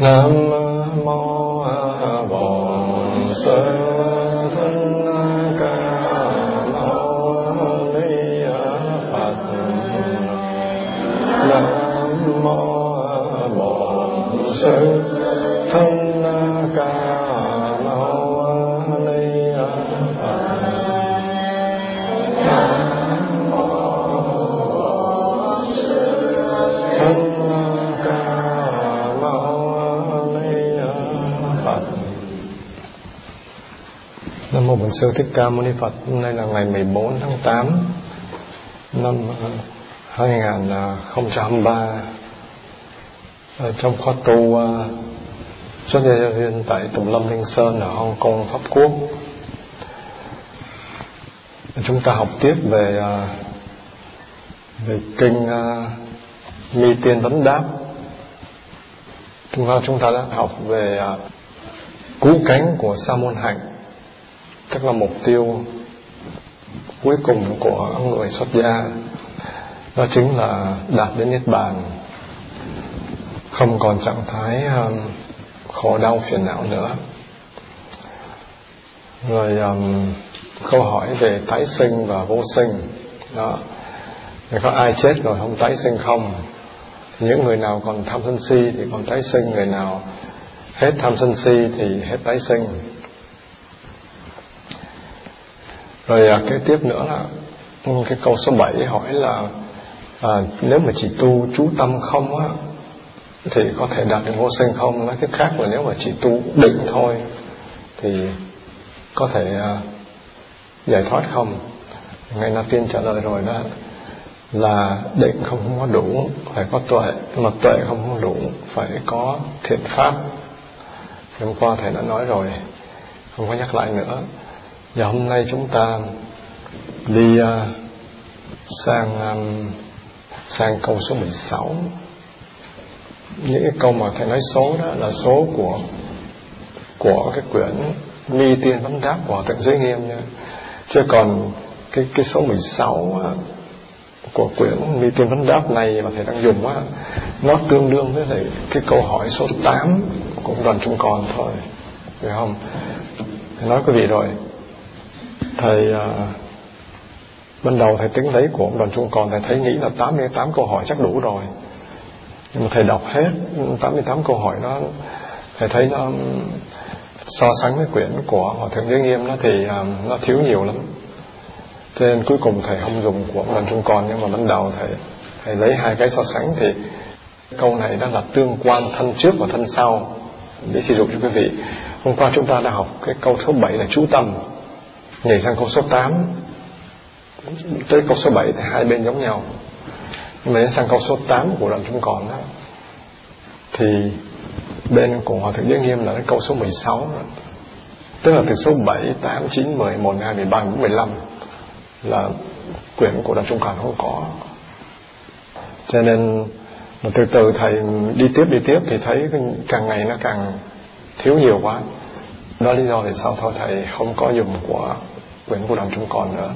nam mô bổn sư thích ca mâu ni phật. Nam mô bổn sư Bổn Sư Thích Ca Mâu Ni Phật. Hôm nay là ngày 14 tháng 8 năm ờ, 2023 ở trong khóa tu ờ, xuất gia viên tại Tùng Lâm Linh Sơn ở hong kong, Pháp Quốc. Chúng ta học tiếp về ờ, về kinh Mi Tiên Vấn Đáp. Chúng ta chúng ta đã học về cú cánh của Sa môn hạnh tức là mục tiêu cuối cùng của người xuất gia đó chính là đạt đến niết bàn. Không còn trạng thái um, khổ đau phiền não nữa. Rồi um, câu hỏi về tái sinh và vô sinh. Đó. Rồi có ai chết rồi không tái sinh không? Những người nào còn tham sân si thì còn tái sinh người nào hết tham sân si thì hết tái sinh. Rồi à, kế tiếp nữa là ừ, cái câu số 7 hỏi là à, nếu mà chỉ tu chú tâm không á thì có thể đạt được vô sinh không? Nói cách khác là nếu mà chỉ tu định thôi thì có thể à, giải thoát không? Ngay Na tiên trả lời rồi đó là định không có đủ phải có tuệ. Mà tuệ không có đủ phải có thiện pháp. Hôm qua thầy đã nói rồi không có nhắc lại nữa và hôm nay chúng ta đi à, sang à, sang câu số 16 những cái câu mà thầy nói số đó là số của của cái quyển ni tiên vấn đáp của thượng giới nghiêm nha. Chứ còn cái cái số 16 á, của quyển ni tiên vấn đáp này mà thầy đang dùng á nó tương đương với lại cái câu hỏi số 8 của đoàn chúng còn thôi. Hiểu không? Thầy nói quý vị rồi? Thầy à, ban đầu thầy tính lấy của ông đoàn trung còn thầy thấy nghĩ là 88 câu hỏi chắc đủ rồi. Nhưng mà thầy đọc hết 88 câu hỏi đó thầy thấy nó so sánh với quyển của hòa thượng giới nghiêm nó thì à, nó thiếu nhiều lắm. Cho nên cuối cùng thầy không dùng của ông đoàn trung còn nhưng mà ban đầu thầy thầy lấy hai cái so sánh thì câu này đó là tương quan thân trước và thân sau. Để sử dụng cho quý vị hôm qua chúng ta đã học cái câu số 7 là chú tâm nhảy sang câu số 8 tới câu số 7 thì hai bên giống nhau. Nhưng mà đến sang câu số 8 của đoạn chúng còn đó thì bên của Hòa Thượng Giới Nghiêm là đến câu số 16 đó. tức là từ số 7, 8, 9, 10, 11, 12, 13, 14, 15 là quyển của đoạn trung còn không có. Cho nên mà từ từ thầy đi tiếp đi tiếp thì thấy càng ngày nó càng thiếu nhiều quá. Đó lý do thì sao thôi thầy không có dùng của quyển của đoàn trung còn nữa.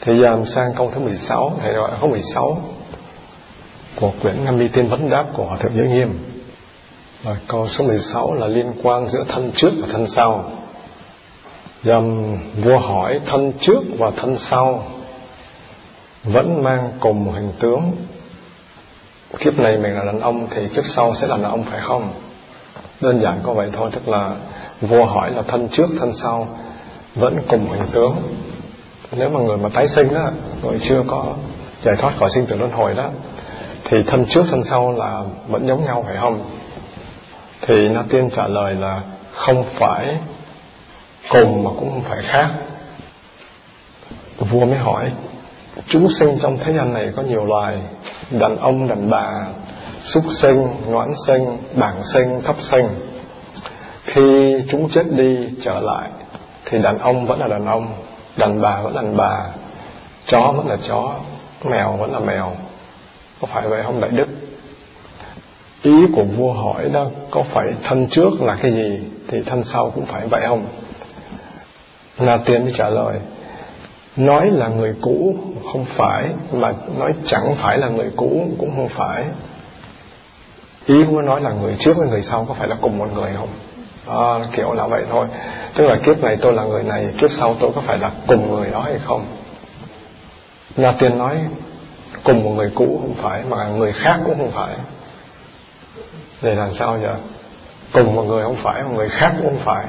Thì giờ sang câu thứ 16 thầy gọi câu 16 của quyển Ngâm đi Tiên Vấn Đáp của Hòa Thượng Giới Nghiêm. Và câu số 16 là liên quan giữa thân trước và thân sau. Dầm vua hỏi, thân trước và thân sau Vẫn mang cùng hình tướng? Kiếp này mình là đàn ông Thì kiếp sau sẽ là đàn ông phải không? Đơn giản có vậy thôi, Tức là vua hỏi là thân trước, thân sau. Vẫn cùng hình tướng. Nếu mà người mà tái sinh đó Người chưa có giải thoát khỏi sinh tử luân hồi đó, Thì thân trước thân sau là Vẫn giống nhau phải không? Thì Na Tiên trả lời là Không phải cùng mà cũng không phải khác. Vua mới hỏi, chúng sinh trong thế gian này có nhiều loài, đàn ông, đàn bà, súc sinh, noãn sinh, bảng sinh, thấp sinh khi chúng chết đi trở lại thì đàn ông vẫn là đàn ông, đàn bà vẫn là đàn bà, chó vẫn là chó, mèo vẫn là mèo. Có phải vậy không, đại đức? Ý của vua hỏi đó, có phải thân trước là cái gì thì thân sau cũng phải vậy không? Na Tiên mới trả lời, Nói là người cũ không phải, Mà nói chẳng phải là người cũ cũng không phải. Ý vua nói là người trước và người sau có phải là cùng một người không? À, kiểu là vậy thôi. Tức là kiếp này tôi là người này kiếp sau tôi có phải là cùng người đó hay không? Là Tiên nói cùng một người cũ không phải mà người khác cũng không phải. Để làm sao giờ cùng một người không phải mà người khác cũng không phải.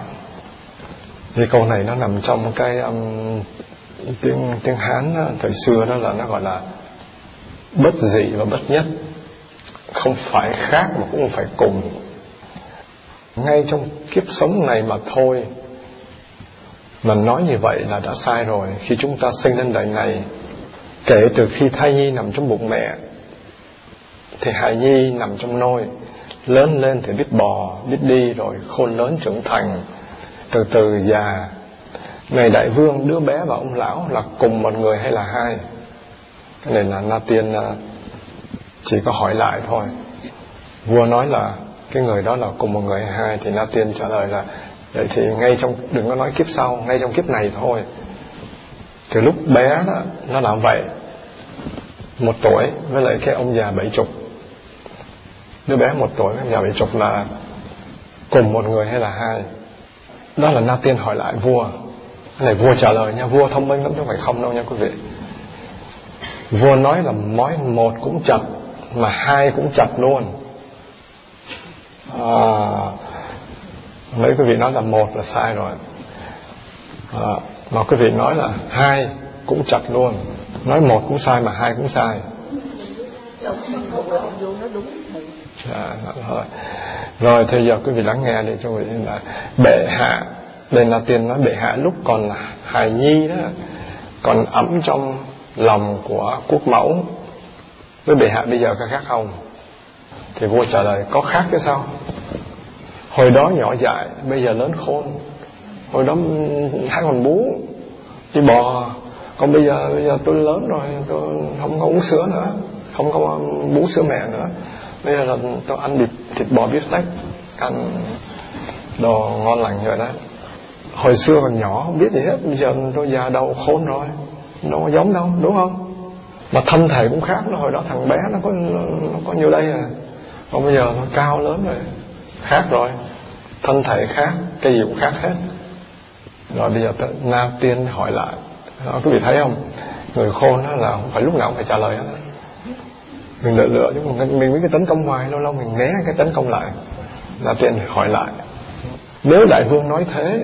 Thì câu này nó nằm trong cái um, tiếng tiếng hán đó, thời xưa đó là nó gọi là bất dị và bất nhất. Không phải khác mà cũng phải cùng ngay trong kiếp sống này mà thôi. Mà nói như vậy là đã sai rồi. Khi chúng ta sinh lên đời này, kể từ khi thai nhi nằm trong bụng mẹ, thì hài nhi nằm trong nôi. Lớn lên thì biết bò, biết đi rồi khôn lớn trưởng thành. Từ từ già này đại vương, đứa bé và ông lão là cùng một người hay là hai? Cái này là na tiên à, chỉ có hỏi lại thôi. Vua nói là cái người đó là cùng một người hay hai thì na tiên trả lời là, vậy thì ngay trong, đừng có nói kiếp sau, ngay trong kiếp này thôi. Từ lúc bé đó, nó làm vậy. Một tuổi với lại cái ông già bảy chục. Đứa bé một tuổi với ông già bảy chục là cùng một người hay là hai? Đó là na tiên hỏi lại vua. Cái này vua trả lời nha, vua thông minh lắm chứ không phải không đâu nha quý vị. Vua nói là mỗi một cũng chặt mà hai cũng chặt luôn à, mấy quý vị nói là một là sai rồi. À, mà quý vị nói là hai cũng chặt luôn. Nói một cũng sai mà hai cũng sai. À, rồi. rồi thì giờ quý vị lắng nghe đi cho quý vị là bệ hạ. Đây là tiền nói bệ hạ lúc còn là hài nhi đó còn ấm trong lòng của quốc mẫu. Với bệ hạ bây giờ có khác không? Thì vua trả lời, có khác chứ sao? Hồi đó nhỏ dại, bây giờ lớn khôn. Hồi đó hai còn bú đi bò. Còn bây giờ bây giờ tôi lớn rồi, tôi không có uống sữa nữa, không có bú sữa mẹ nữa. Bây giờ là tôi ăn thịt thịt bò bít tách ăn đồ ngon lành rồi đấy. Hồi xưa còn nhỏ, không biết gì hết, bây giờ tôi già đầu khôn rồi, đâu có giống đâu, đúng không? Mà thân thể cũng khác nó hồi đó thằng bé nó có nó có nhiêu đây à? Còn bây giờ nó cao lớn rồi khác rồi thân thể khác cái gì cũng khác hết. Rồi bây giờ nam tiên hỏi lại. Đó, quý vị thấy không? Người khôn đó là không phải lúc nào cũng phải trả lời hết. Mình lựa lựa chứ mình, mình biết cái tấn công ngoài lâu lâu mình né cái tấn công lại. Nam tiên hỏi lại. Nếu đại vương nói thế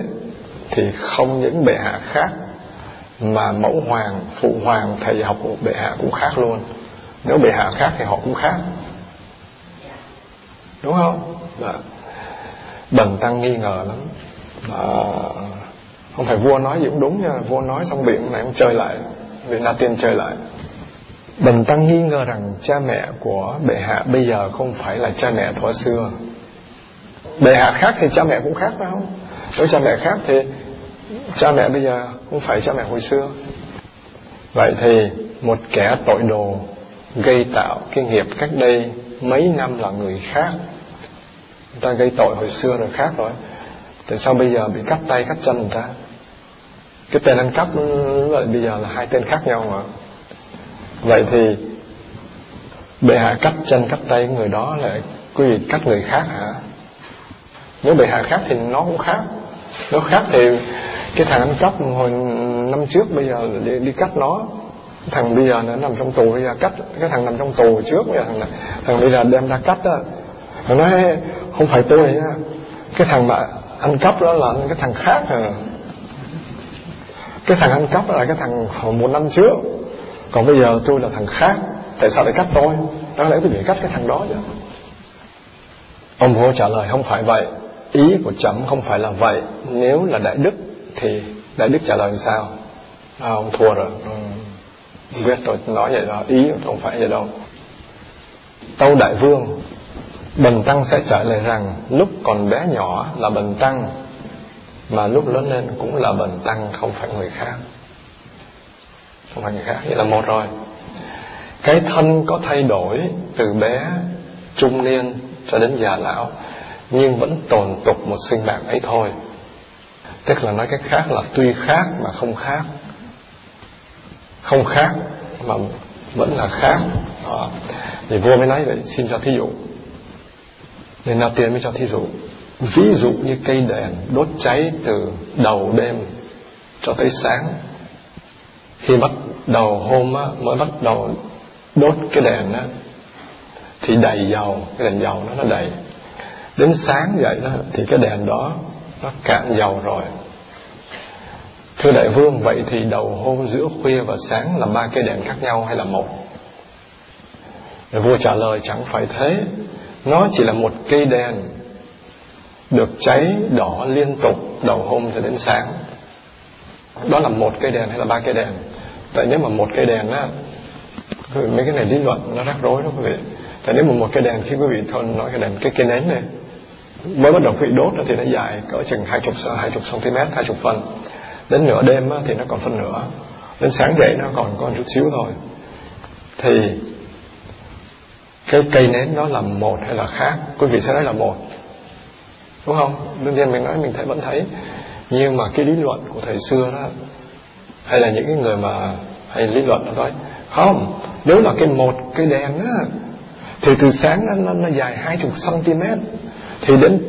thì không những bệ hạ khác mà mẫu hoàng phụ hoàng thầy học của bệ hạ cũng khác luôn. Nếu bệ hạ khác thì họ cũng khác đúng không? Đó. bần tăng nghi ngờ lắm. Đó. không phải vua nói gì cũng đúng nha. Vua nói xong biển này ông chơi lại. Vì na tiên chơi lại. Bần tăng nghi ngờ rằng cha mẹ của bệ hạ bây giờ không phải là cha mẹ thuở xưa. Bệ hạ khác thì cha mẹ cũng khác phải không? Nếu cha mẹ khác thì cha mẹ bây giờ không phải cha mẹ hồi xưa. Vậy thì một kẻ tội đồ gây tạo cái nghiệp cách đây mấy năm là người khác. Người ta gây tội hồi xưa rồi khác rồi. Tại sao bây giờ bị cắt tay cắt chân người ta? Cái tên ăn cắp lại bây giờ là hai tên khác nhau mà. Vậy thì bệ hạ cắt chân cắt tay người đó là quý vị cắt người khác hả? Nếu bệ hạ khác thì nó cũng khác. Nó khác thì cái thằng ăn cắp hồi năm trước bây giờ đi, đi cắt nó thằng bây giờ nó nằm trong tù bây giờ cắt. Cái thằng nằm trong tù trước bây giờ thằng này, thằng bây giờ đem ra cắt đó. Thằng nói không phải tôi nha. Cái thằng mà ăn cắp đó là cái thằng khác à. Cái thằng ăn cắp là cái thằng một năm trước. Còn bây giờ tôi là thằng khác. Tại sao lại cắt tôi? Đáng lẽ tôi phải cắt cái thằng đó chứ. Ông vua trả lời không phải vậy. Ý của chấm không phải là vậy. Nếu là đại đức thì đại đức trả lời sao? À, ông thua rồi. Ừ biết tôi nói vậy đó, ý không phải vậy đâu tâu đại vương bần tăng sẽ trả lời rằng, lúc còn bé nhỏ là bần tăng, mà lúc lớn lên cũng là bần tăng, không phải người khác. Không phải người khác, vậy là một rồi. Cái thân có thay đổi từ bé trung niên cho đến già lão, nhưng vẫn tồn tục một sinh mạng ấy thôi. Tức là nói cách khác là tuy khác mà không khác không khác mà vẫn là khác. Đó. thì vua mới nói vậy xin cho thí dụ. Nên nào tiên mới cho thí dụ. Ví dụ như cây đèn đốt cháy từ đầu đêm cho tới sáng. Khi bắt đầu hôm á, mới bắt đầu đốt cái đèn á, thì đầy dầu cái đèn dầu nó nó đầy. Đến sáng vậy đó thì cái đèn đó nó cạn dầu rồi thưa đại vương, vậy thì đầu hôm giữa khuya và sáng là ba cây đèn khác nhau hay là một? Đại vua trả lời, chẳng phải thế. Nó chỉ là một cây đèn được cháy đỏ liên tục đầu hôm cho đến sáng. Đó là một cây đèn hay là ba cây đèn? Tại nếu mà một cây đèn á mấy cái này lý luận nó rắc rối đó quý vị. Tại nếu mà một cây đèn, khi quý vị thôi nói cái đèn, cái cây nến này, mới bắt đầu quý vị đốt thì nó dài cỡ chừng hai chục hai chục cm hai chục phân đến nửa đêm thì nó còn phân nửa. Đến sáng dậy nó còn có chút xíu thôi. Thì cái cây nến nó là một hay là khác? Quý vị sẽ nói là một. Đúng không? Đương nhiên mình nói mình thấy vẫn thấy. Nhưng mà cái lý luận của thời xưa đó hay là những cái người mà hay lý luận nó nói không nếu là cái một cây đèn á thì từ sáng nó, nó, nó dài hai chục cm thì đến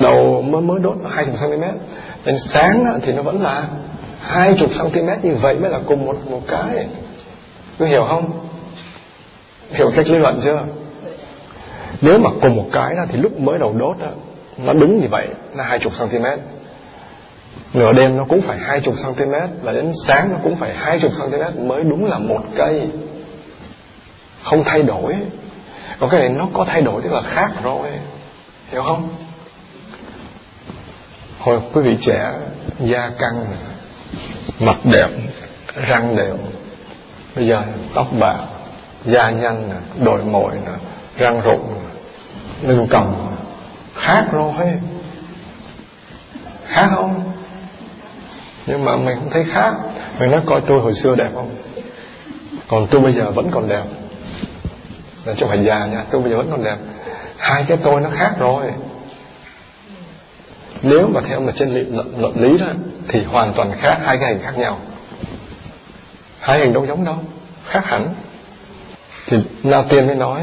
đầu mới mới đốt hai chục cm đến sáng thì nó vẫn là hai chục cm như vậy mới là cùng một một cái. Cứ hiểu không? Hiểu cách lý luận chưa? Nếu mà cùng một cái đó thì lúc mới đầu đốt đó, nó đứng như vậy là hai chục cm nửa đêm nó cũng phải hai chục cm và đến sáng nó cũng phải hai chục cm mới đúng là một cây. Không thay đổi. Còn cái này nó có thay đổi tức là khác rồi. Hiểu không? Thôi, quý vị trẻ, da căng, mặt đẹp răng đều bây giờ tóc bạc, da nhanh đồi mồi răng rụng lưng còng khác rồi. Khác không? Nhưng mà mình cũng thấy khác. Mình nói coi tôi hồi xưa đẹp không? Còn tôi bây giờ vẫn còn đẹp. Là trong phải già nha, tôi bây giờ vẫn còn đẹp. Hai cái tôi nó khác rồi nếu mà theo mà chân lý luận, luận lý đó thì hoàn toàn khác hai cái hình khác nhau. Hai hình đâu giống đâu khác hẳn. Thì Na Tiên mới nói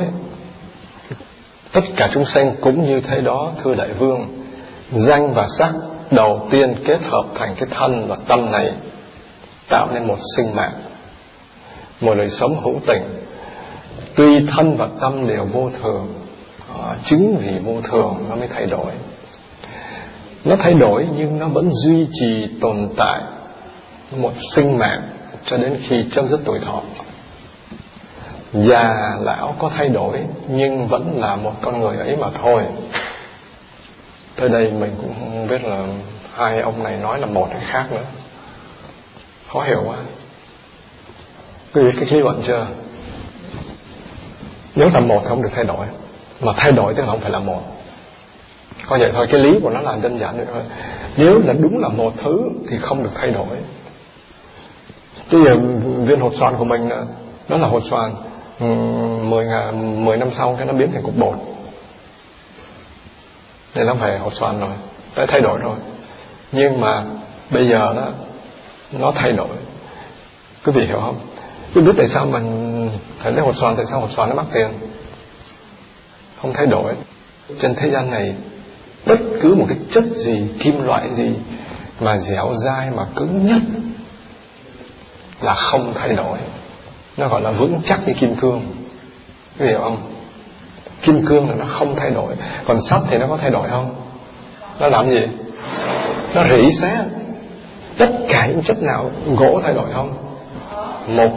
tất cả chúng sanh cũng như thế đó thưa đại vương danh và sắc đầu tiên kết hợp thành cái thân và tâm này tạo nên một sinh mạng một đời sống hữu tình. Tuy thân và tâm đều vô thường chứng chính vì vô thường nó mới thay đổi nó thay đổi nhưng nó vẫn duy trì tồn tại một sinh mạng cho đến khi chấm dứt tuổi thọ. Già lão có thay đổi nhưng vẫn là một con người ấy mà thôi. Tới đây mình cũng không biết là hai ông này nói là một hay khác nữa. Khó hiểu quá. Quý vị cái lý luận chưa? Nếu là một thì không được thay đổi. Mà thay đổi tức là không phải là một coi vậy thôi, cái lý của nó là đơn giản vậy thôi. Nếu là đúng là một thứ thì không được thay đổi. Cái ờ, viên hột xoàn của mình ờ, đó là hột xoàn mười ngàn mười năm sau cái nó biến thành cục bột. Nên nó phải hột xoàn rồi phải thay đổi rồi. Nhưng mà bây giờ đó, nó thay đổi. Quý vị hiểu không? Quý biết tại sao mình phải lấy hột xoàn, tại sao hột xoàn nó mắc tiền? Không thay đổi. Trên thế gian này bất cứ một cái chất gì, kim loại gì mà dẻo dai, mà cứng nhất là không thay đổi. Nó gọi là vững chắc như kim cương. Quý hiểu không? Kim cương là nó không thay đổi. Còn sắt thì nó có thay đổi không? Nó làm gì? Nó rỉ xé. Tất cả những chất nào gỗ thay đổi không? Một.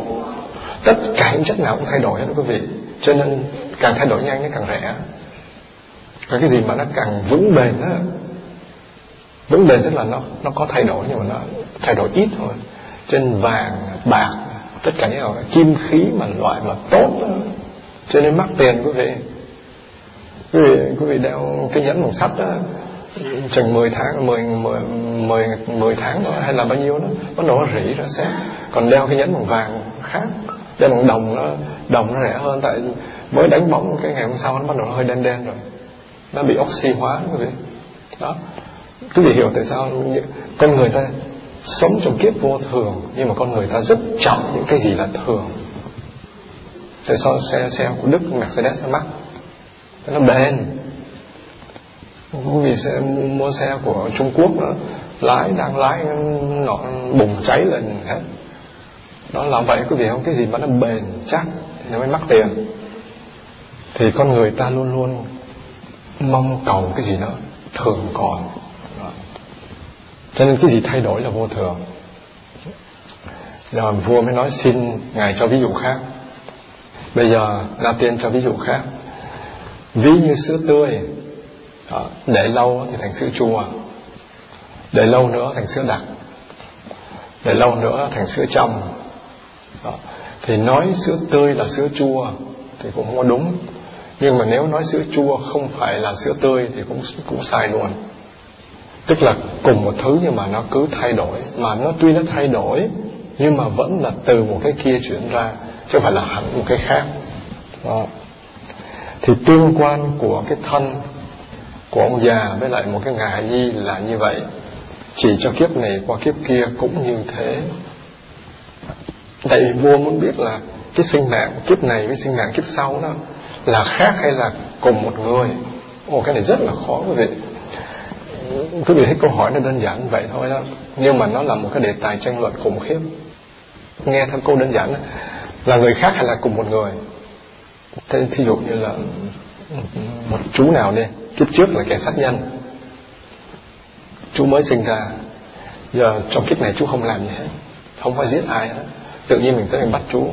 Tất cả những chất nào cũng thay đổi hết quý vị. Cho nên càng thay đổi nhanh nó càng rẻ còn cái gì mà nó càng vững bền á vững bền tức là nó nó có thay đổi nhưng mà nó thay đổi ít thôi. Trên vàng bạc tất cả những kim khí mà loại mà tốt đó. cho nên mắc tiền quý vị. Quý vị quý vị đeo cái nhẫn bằng sắt đó chừng 10 tháng 10, 10, 10, 10 tháng đó hay là bao nhiêu đó bắt đầu nó rỉ ra xét còn đeo cái nhẫn bằng vàng khác đeo bằng đồng nó đồng nó rẻ hơn. Tại mới đánh bóng cái ngày hôm sau nó bắt đầu nó hơi đen đen rồi nó bị oxy hóa quý vị đó. Quý vị hiểu tại sao con người ta sống trong kiếp vô thường, nhưng mà con người ta rất trọng những cái gì là thường. Tại sao xe xe của Đức, Mercedes nó mắc nó bền? Quý vị sẽ mua xe của Trung Quốc đó, lái, đang lái, nó bùng cháy lên hết. Đó, làm vậy quý vị không? Cái gì mà nó bền chắc thì nó mới mắc tiền. Thì con người ta luôn luôn mong cầu cái gì đó thường còn. Cho nên cái gì thay đổi là vô thường. Rồi vua mới nói xin ngài cho ví dụ khác. Bây giờ la tiên cho ví dụ khác. Ví như sữa tươi đó, để lâu thì thành sữa chua. Để lâu nữa thành sữa đặc. Để lâu nữa thành sữa trong đó. À, thì nói sữa tươi là sữa chua thì cũng không có đúng nhưng mà nếu nói sữa chua không phải là sữa tươi thì cũng cũng sai luôn. Tức là cùng một thứ nhưng mà nó cứ thay đổi. Mà nó tuy nó thay đổi, nhưng mà vẫn là từ một cái kia chuyển ra, chứ không phải là hẳn một cái khác. Đó. thì tương quan của cái thân của ông già với lại một cái ngài hài nhi là như vậy. Chỉ cho kiếp này qua kiếp kia cũng như thế. Tại vua muốn biết là cái sinh mạng, kiếp này với sinh mạng kiếp sau đó là khác hay là cùng một người? Ồ cái này rất là khó quý vị. Quý vị thấy câu hỏi nó đơn giản vậy thôi đó. Nhưng mà nó là một cái đề tài tranh luận khủng khiếp. Nghe theo câu đơn giản đó, là người khác hay là cùng một người? Thế thí dụ như là một chú nào đi kiếp trước là kẻ sát nhân. Chú mới sinh ra giờ trong kiếp này chú không làm gì hết. Không phải giết ai hết. Tự nhiên mình tới mình bắt chú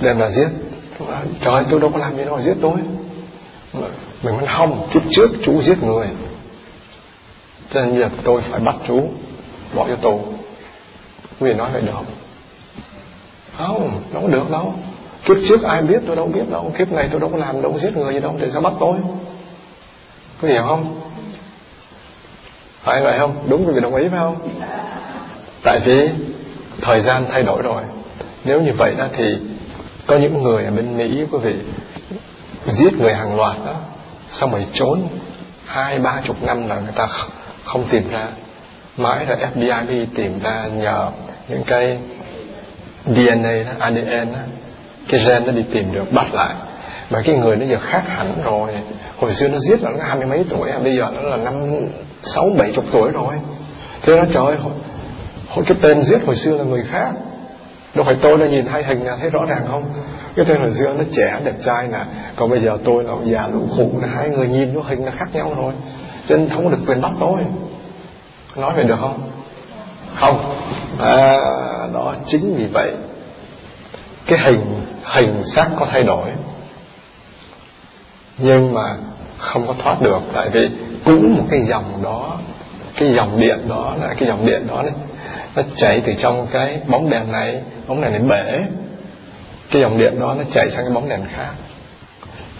đem ra giết trời tôi đâu có làm gì đâu giết tôi. Mình vẫn hông kiếp trước, chú giết người. Cho nên giờ tôi phải bắt chú, bỏ vô tù. Vì nói vậy được không? Không, đâu có được đâu. Kiếp trước ai biết, tôi đâu biết đâu. Kiếp này tôi đâu có làm, đâu có giết người gì đâu, thì sao bắt tôi? Có hiểu không? Phải vậy không? Đúng, quý vị đồng ý phải không? Tại vì thời gian thay đổi rồi. Nếu như vậy đó thì có những người ở bên mỹ quý vị giết người hàng loạt đó xong rồi trốn. Hai ba chục năm là người ta không tìm ra. Mãi rồi FBI mới tìm ra nhờ những cái DNA đó, ADN đó, cái gen nó đi tìm được bắt lại. Mà cái người nó giờ khác hẳn rồi. Hồi xưa nó giết là nó hai mươi mấy tuổi bây giờ nó là năm sáu bảy chục tuổi rồi. Thế nó trời ơi cái tên giết hồi xưa là người khác đâu phải tôi đã nhìn hai hình là thấy rõ ràng không? Cái tên hồi xưa nó trẻ đẹp trai nè. Còn bây giờ tôi là già lũ khủng là hai người nhìn nó hình là khác nhau rồi. Cho nên không có được quyền bắt tôi. Nói vậy được không? Không. À, đó chính vì vậy cái hình hình sắc có thay đổi. Nhưng mà không có thoát được tại vì cũng một cái dòng đó cái dòng điện đó là cái dòng điện đó này, nó chảy từ trong cái bóng đèn này, bóng đèn này bể. Cái dòng điện đó nó chảy sang cái bóng đèn khác.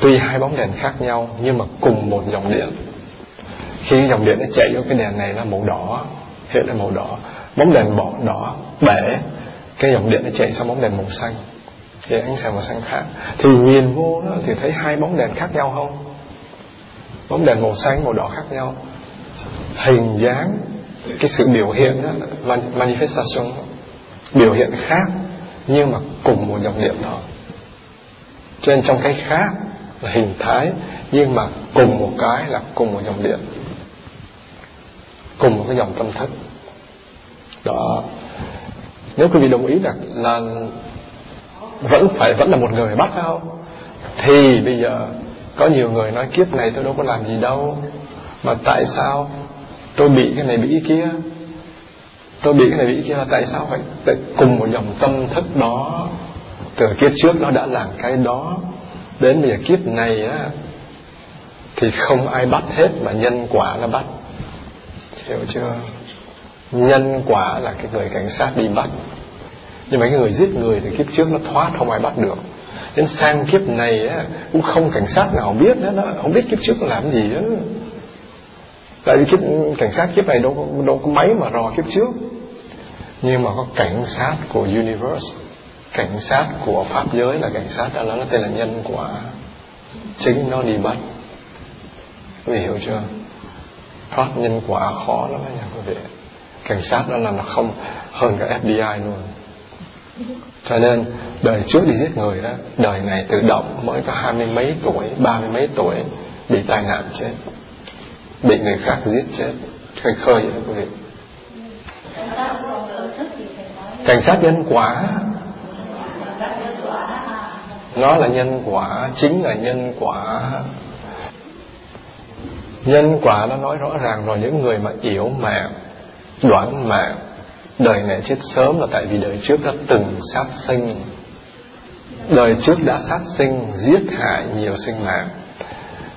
Tuy hai bóng đèn khác nhau, nhưng mà cùng một dòng điện. Khi dòng điện nó chạy vô cái đèn này là màu đỏ hiện là màu đỏ. Bóng đèn bỏ đỏ bể, cái dòng điện nó chạy sang bóng đèn màu xanh, thì ánh sáng màu xanh khác. Thì nhìn vô đó thì thấy hai bóng đèn khác nhau không? Bóng đèn màu xanh, màu đỏ khác nhau. Hình dáng cái sự biểu hiện đó manifestation, biểu hiện khác, nhưng mà cùng một dòng điện đó. Cho nên trong cái khác là hình thái, nhưng mà cùng một cái là cùng một dòng điện. Cùng một cái dòng tâm thức. Đó. Nếu quý vị đồng ý là là vẫn phải, vẫn là một người bắt không thì bây giờ có nhiều người nói, kiếp này tôi đâu có làm gì đâu, mà tại sao tôi bị cái này bị cái kia tôi bị cái này bị cái kia là tại sao phải tại cùng một dòng tâm thức đó từ kiếp trước nó đã làm cái đó đến bây giờ kiếp này á thì không ai bắt hết mà nhân quả nó bắt. Hiểu chưa? Nhân quả là cái người cảnh sát đi bắt. Nhưng mà cái người giết người thì kiếp trước nó thoát không ai bắt được. Đến sang kiếp này á, cũng không cảnh sát nào biết hết đó. Không biết kiếp trước làm gì đó tại vì kiếp cảnh sát kiếp này đâu đâu có máy mà rò kiếp trước. Nhưng mà có cảnh sát của universe, cảnh sát của pháp giới là cảnh sát đó nó tên là nhân quả. Chính nó đi bắt. Quý vị hiểu chưa? Thoát nhân quả khó lắm nha quý vị. Cảnh sát đó là nó không hơn cả FBI luôn. Cho nên, đời trước đi giết người đó, đời này tự động mới có hai mươi mấy tuổi, ba mươi mấy tuổi bị tai nạn chết bị người khác giết chết. Khơi khơi vậy quý vị. Cảnh sát nhân quả. Nó là nhân quả, chính là nhân quả. Nhân quả nó nói rõ ràng rồi, những người mà yếu mạng đoạn mạng, đời này chết sớm là tại vì đời trước đã từng sát sinh. Đời trước đã sát sinh, giết hại nhiều sinh mạng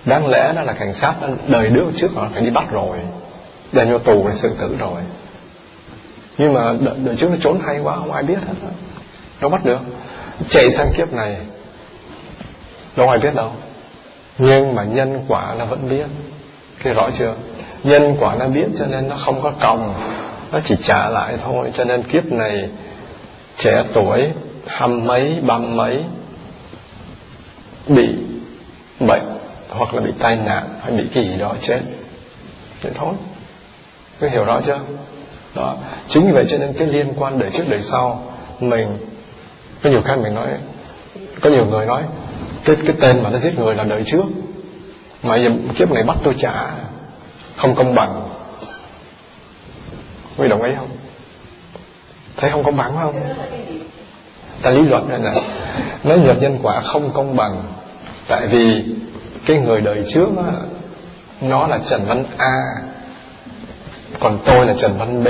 đáng lẽ đó là cảnh sát đời đứa trước họ phải đi bắt rồi. Đem vô tù để xử tử rồi. Nhưng mà đời, đời trước nó trốn hay quá không ai biết hết đâu bắt được. Chạy sang kiếp này đâu ai biết đâu. Nhưng mà nhân quả nó vẫn biết. Cái rõ chưa? Nhân quả nó biết cho nên nó không có còng. Nó chỉ trả lại thôi. Cho nên kiếp này trẻ tuổi hăm mấy băm mấy bị bệnh hoặc là bị tai nạn hay bị cái gì đó chết. Vậy thôi. Cứ hiểu rõ chưa? Đó. Chính vì vậy cho nên cái liên quan đời trước đời sau, mình, có nhiều cái mình nói, có nhiều người nói, cái cái tên mà nó giết người là đời trước. Mà giờ kiếp này bắt tôi trả, không công bằng. Quý đồng ý không? Thấy không công bằng không? Ta lý luận đây này nói luật nhân quả không công bằng, tại vì cái người đời trước á, nó là trần văn a. Còn tôi là trần văn b.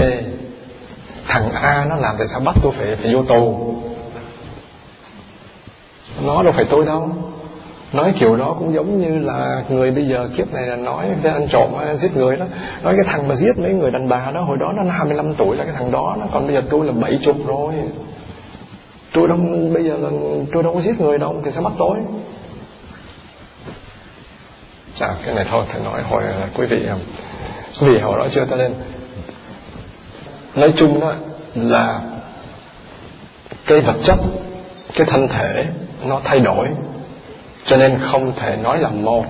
Thằng a nó làm tại sao bắt tôi phải phải vô tù? Nó đâu phải tôi đâu. Nói kiểu đó cũng giống như là người bây giờ kiếp này là nói cái ăn trộm giết người đó. Nói cái thằng mà giết mấy người đàn bà đó hồi đó nó 25 tuổi là cái thằng đó nó còn bây giờ tôi là bảy chục rồi. Tôi đâu bây giờ là tôi đâu có giết người đâu thì sao bắt tôi? Dạ cái này thôi, thầy nói hồi à, quý vị à, quý vị hồi đó chưa? Ta lên nói chung đó, là cái vật chất, cái thân thể, nó thay đổi, cho nên không thể nói là một.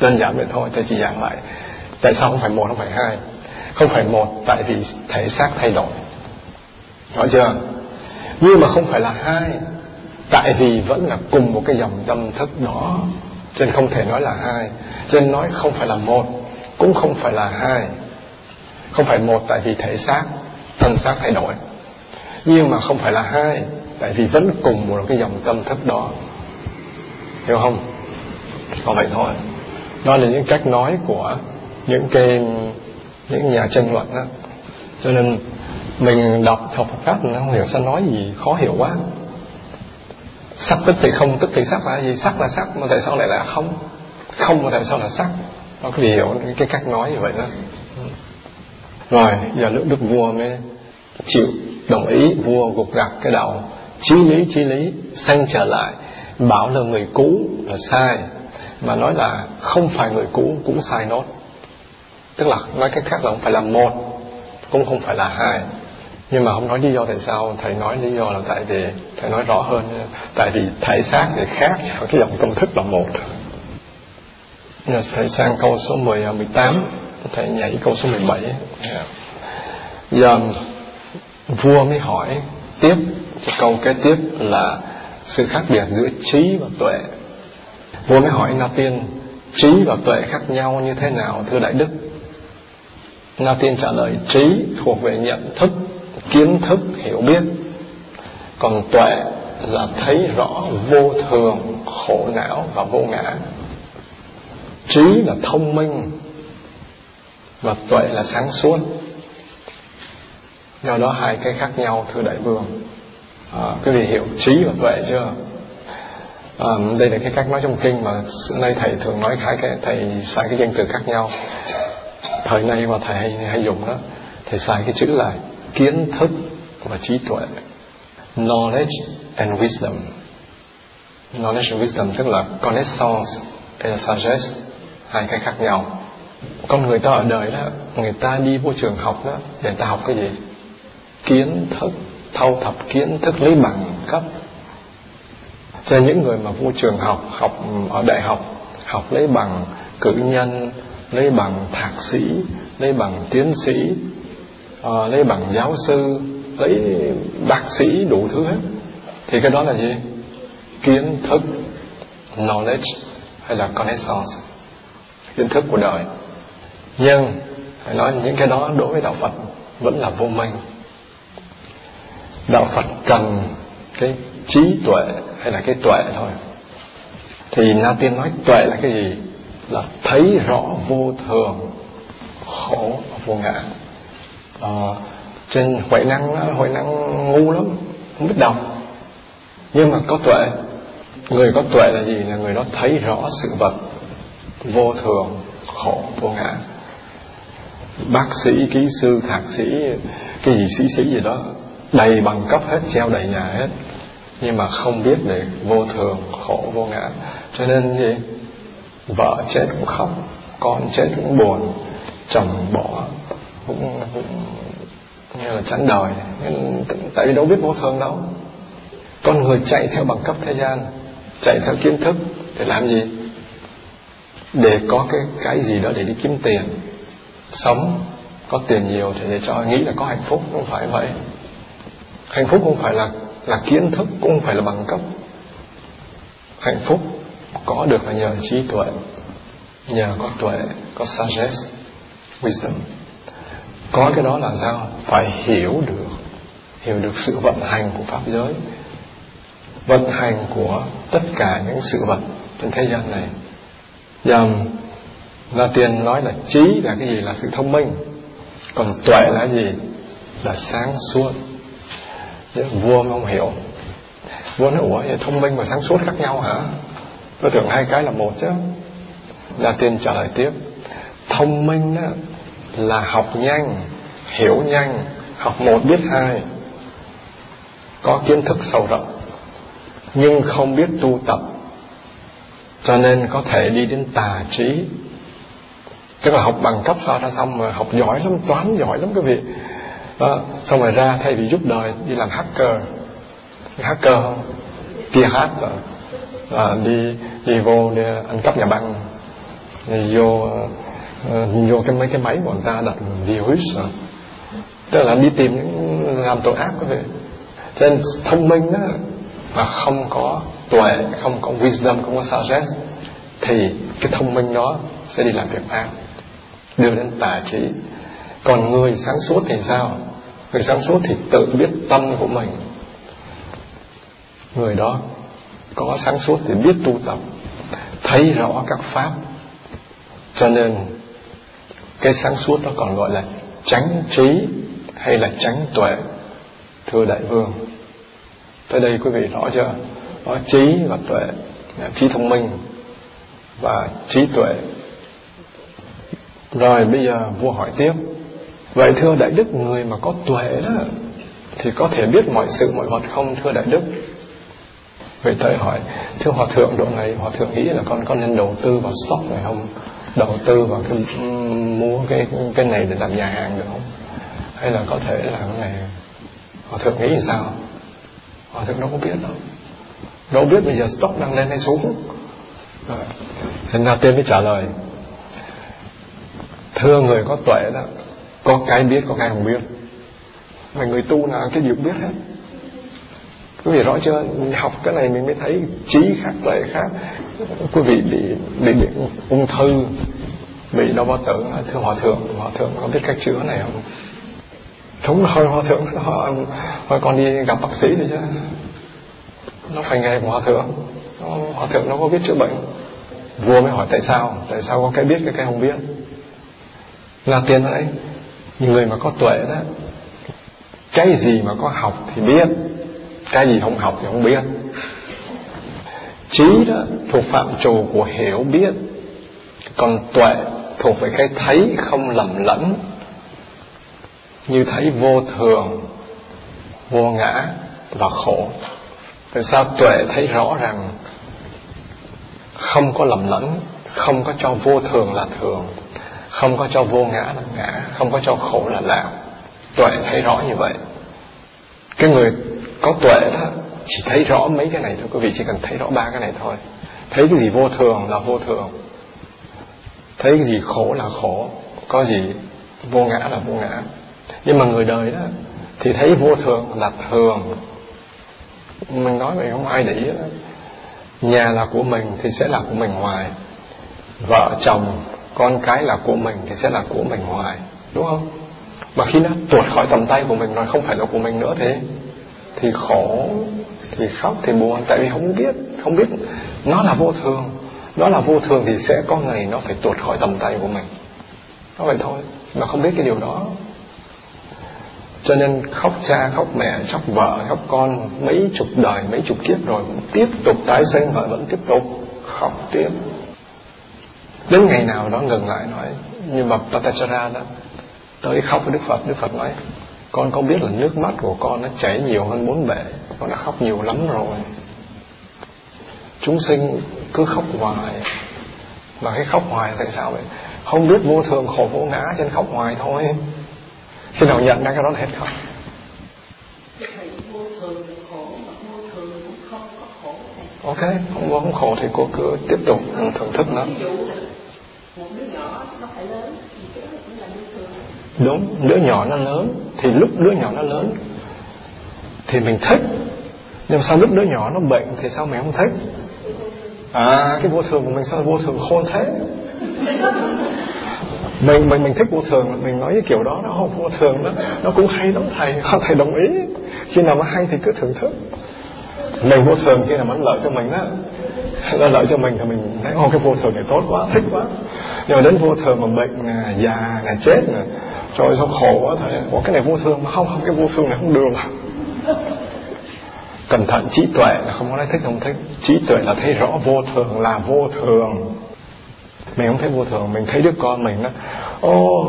Đơn giản vậy thôi, tôi chỉ giảng lại. Tại sao không phải một, không phải hai? Không phải một, tại vì thể xác thay đổi. Rõ chưa? Nhưng mà không phải là hai, tại vì vẫn là cùng một cái dòng tâm thức đó cho nên không thể nói là hai. Cho nên nói không phải là một, cũng không phải là hai. Không phải một tại vì thể xác, thân xác thay đổi. Nhưng mà không phải là hai, tại vì vẫn cùng một cái dòng tâm thức đó. Hiểu không? Có vậy thôi. Đó là những cách nói của những cái, những nhà tranh luận đó cho nên mình đọc học Phật pháp mình không hiểu sao nói gì khó hiểu quá sắc tức thì không, tức thì sắc là gì? Sắc là sắc, mà tại sao lại là không? Không mà tại sao là sắc? Nó cái hiểu cái cách nói như vậy đó. Rồi, giờ nước đức vua mới chịu đồng ý, vua gục gặt cái đầu. Chí lý chí lý, sanh trở lại, bảo là người cũ là sai. Mà nói là không phải người cũ, cũng sai nốt. Tức là nói cách khác là không phải là một, cũng không phải là hai nhưng mà không nói lý do tại sao thầy nói lý do là tại vì thầy nói rõ hơn tại vì thể xác thì khác cái dòng tâm thức là một. Giờ thầy sang câu số 10, 18 Thầy nhảy câu số 17 Giờ Vua mới hỏi tiếp Cái câu kế tiếp là Sự khác biệt giữa trí và tuệ. Vua mới hỏi Na Tiên Trí và tuệ khác nhau như thế nào Thưa Đại Đức? Na Tiên trả lời Trí thuộc về nhận thức Kiến thức hiểu biết. Còn tuệ là thấy rõ vô thường Khổ não và vô ngã. Trí là thông minh và tuệ là sáng suốt. Do đó hai cái khác nhau thưa đại vương. À, quý vị hiểu trí và tuệ chưa? À, đây là cái cách nói trong kinh mà nay thầy thường nói hai cái thầy xài cái danh từ khác nhau. Thời nay mà thầy hay, hay dùng đó thầy xài cái chữ là kiến thức và trí tuệ, knowledge and wisdom. Knowledge and wisdom tức là connaissance and sagesse, hai cái khác nhau. Con người ta ở đời đó, người ta đi vô trường học đó, để ta học cái gì? Kiến thức, thâu thập kiến thức lấy bằng cấp. Cho những người mà vô trường học học ở đại học học lấy bằng cử nhân, lấy bằng thạc sĩ, lấy bằng tiến sĩ à, lấy bằng giáo sư lấy bác sĩ đủ thứ hết. Thì cái đó là gì? Kiến thức knowledge hay là connaissance. Kiến thức của đời. Nhưng phải nói những cái đó đối với đạo phật vẫn là vô minh. Đạo phật cần cái trí tuệ hay là cái tuệ thôi. Thì na tiên nói tuệ là cái gì? Là thấy rõ vô thường khổ vô ngã à, trên huệ năng huệ năng ngu lắm không biết đọc. Nhưng mà có tuệ. Người có tuệ là gì? Là người đó thấy rõ sự vật vô thường khổ vô ngã. Bác sĩ kỹ sư thạc sĩ cái gì sĩ sĩ gì đó đầy bằng cấp hết treo đầy nhà hết. Nhưng mà không biết về vô thường khổ vô ngã. Cho nên gì? Vợ chết cũng khóc con chết cũng buồn chồng bỏ cũng, cũng như là chán đời. Tại vì đâu biết vô thường đâu. Con người chạy theo bằng cấp thế gian chạy theo kiến thức để làm gì? Để có cái cái gì đó để đi kiếm tiền. Sống có tiền nhiều thì để cho nghĩ là có hạnh phúc không phải vậy. Hạnh phúc không phải là là kiến thức cũng không phải là bằng cấp. Hạnh phúc có được là nhờ trí tuệ nhờ có tuệ có sagesse wisdom có cái đó là sao? Phải hiểu được hiểu được sự vận hành của pháp giới, vận hành của tất cả những sự vật trên thế gian này. Dầm La Tiên nói là trí là cái gì là sự thông minh, Còn tuệ là gì Là sáng suốt. Vua không hiểu. Vua nói, ủa thông minh và sáng suốt khác nhau hả? Tôi tưởng hai cái là một chứ. La Tiên trả lời tiếp, Thông minh đó là học nhanh Hiểu nhanh Học một biết hai Có kiến thức sâu rộng Nhưng không biết tu tập. Cho nên có thể đi đến tà trí Tức là học bằng cấp sao ra xong mà học giỏi lắm Toán giỏi lắm quý vị. Đó, Xong rồi ra thay vì giúp đời đi làm hacker. Hacker không? Kia rồi à? à, đi đi vô đi ăn cắp nhà băng đi vô Ờ, vô cái mấy cái máy bọn ta đặt virus rồi tức là đi tìm những làm tội ác quý vị cho nên thông minh đó, mà không có tuệ, không có wisdom, không có success, thì cái thông minh đó sẽ đi làm việc ác. Đưa đến tà trí. Còn người sáng suốt thì sao? Người sáng suốt thì tự biết tâm của mình. Người đó có sáng suốt thì biết tu tập, thấy rõ các pháp. Cho nên cái sáng suốt đó còn gọi là tránh trí hay là tránh tuệ, thưa đại vương. Tới đây quý vị rõ chưa? Có trí và tuệ trí thông minh và trí tuệ. Rồi bây giờ vua hỏi tiếp, vậy thưa đại đức, người mà có tuệ đó, thì có thể biết mọi sự, mọi vật không, thưa đại đức? Vậy tới hỏi, Thưa Hòa Thượng, độ này Hòa Thượng nghĩ là con con nên đầu tư vào stock này không? Đầu tư vào cái Mua cái cái này để làm nhà hàng được không? Hay là có thể là cái này, họ thực nghĩ sao? Họ thực đâu có biết đâu. Đâu biết bây giờ stock đang lên hay xuống. Thế nào tiên mới trả lời, Thưa người có tuệ đó, Có cái biết, có cái không biết. Mà người tu là cái gì cũng biết hết quý vị rõ chưa? Học cái này mình mới thấy trí khác lệ khác. Quý vị bị bị, bị ung thư bị đau bao tử. Thưa hòa thượng hòa thượng có biết cách chữa này không? Đúng rồi hòa thượng. Họ họ còn đi gặp bác sĩ đi chứ. Nó phải nghe của hòa thượng. Hòa thượng nó có biết chữa bệnh. Vua mới hỏi tại sao? Tại sao có cái biết cái cái không biết? Là tiền đấy. Người mà có tuệ đó cái gì mà có học thì biết cái gì không học thì không biết. Trí đó thuộc phạm trù của hiểu biết. Còn tuệ thuộc về cái thấy không lầm lẫn. Như thấy vô thường, vô ngã và khổ. Tại sao tuệ thấy rõ rằng không có lầm lẫn, không có cho vô thường là thường, không có cho vô ngã là ngã, không có cho khổ là lạc? Tuệ thấy rõ như vậy. Cái người có tuệ đó. Chỉ thấy rõ mấy cái này thôi. Quý vị chỉ cần thấy rõ ba cái này thôi. Thấy cái gì vô thường là vô thường. Thấy cái gì khổ là khổ. Có gì vô ngã là vô ngã. Nhưng mà người đời đó, thì thấy vô thường là thường. Mình nói vậy không ai để ý đó. Nhà là của mình thì sẽ là của mình ngoài. Vợ, chồng, con cái là của mình thì sẽ là của mình hoài đúng không? Mà khi nó tuột khỏi tầm tay của mình rồi, không phải là của mình nữa thế thì khổ, thì khóc, thì buồn. Tại vì không biết không biết nó là vô thường. Nó là vô thường thì sẽ có ngày nó phải tuột khỏi tầm tay của mình. Nó vậy thôi mà không biết cái điều đó. Cho nên khóc cha, khóc mẹ, khóc vợ, khóc con, mấy chục đời, mấy chục kiếp rồi tiếp tục tái sinh và vẫn tiếp tục khóc tiếp. Đến ngày nào đó ngừng lại, nói nhưng mà Patachara đó, tới khóc với Đức Phật Đức Phật nói con không biết là nước mắt của con nó chảy nhiều hơn bốn bể, con đã khóc nhiều lắm rồi. Chúng sinh cứ khóc hoài. Mà cái khóc hoài tại sao vậy? Không biết vô thường khổ vô ngã cho nên khóc hoài thôi. Khi nào nhận ra cái đó là hết khóc. Ok, không có không khổ thì cô cứ tiếp tục thưởng thức nó đúng đứa nhỏ nó lớn thì lúc đứa nhỏ nó lớn thì mình thích. Nhưng sao lúc đứa nhỏ nó bệnh thì sao mày không thích? À. Cái vô thường của mình sao vô thường khôn thế? Mình mình mình thích vô thường mình nói cái kiểu đó nó không vô thường đó. Nó cũng hay lắm thầy thầy đồng ý. Khi nào mà hay thì cứ thưởng thức. Mình vô thường khi nào mà nó lợi cho mình đó nó lợi cho mình thì mình thấy ô cái vô thường này tốt quá thích quá. Nhưng mà đến vô thường mà bệnh à, già là chết nè trời sao khổ quá thầy. Có cái này vô thường mà. Không không cái vô thường này không được. Cẩn thận trí tuệ là không có nói thích không thích. Trí tuệ là thấy rõ vô thường là vô thường. Mình không thấy vô thường mình thấy đứa con mình nó ô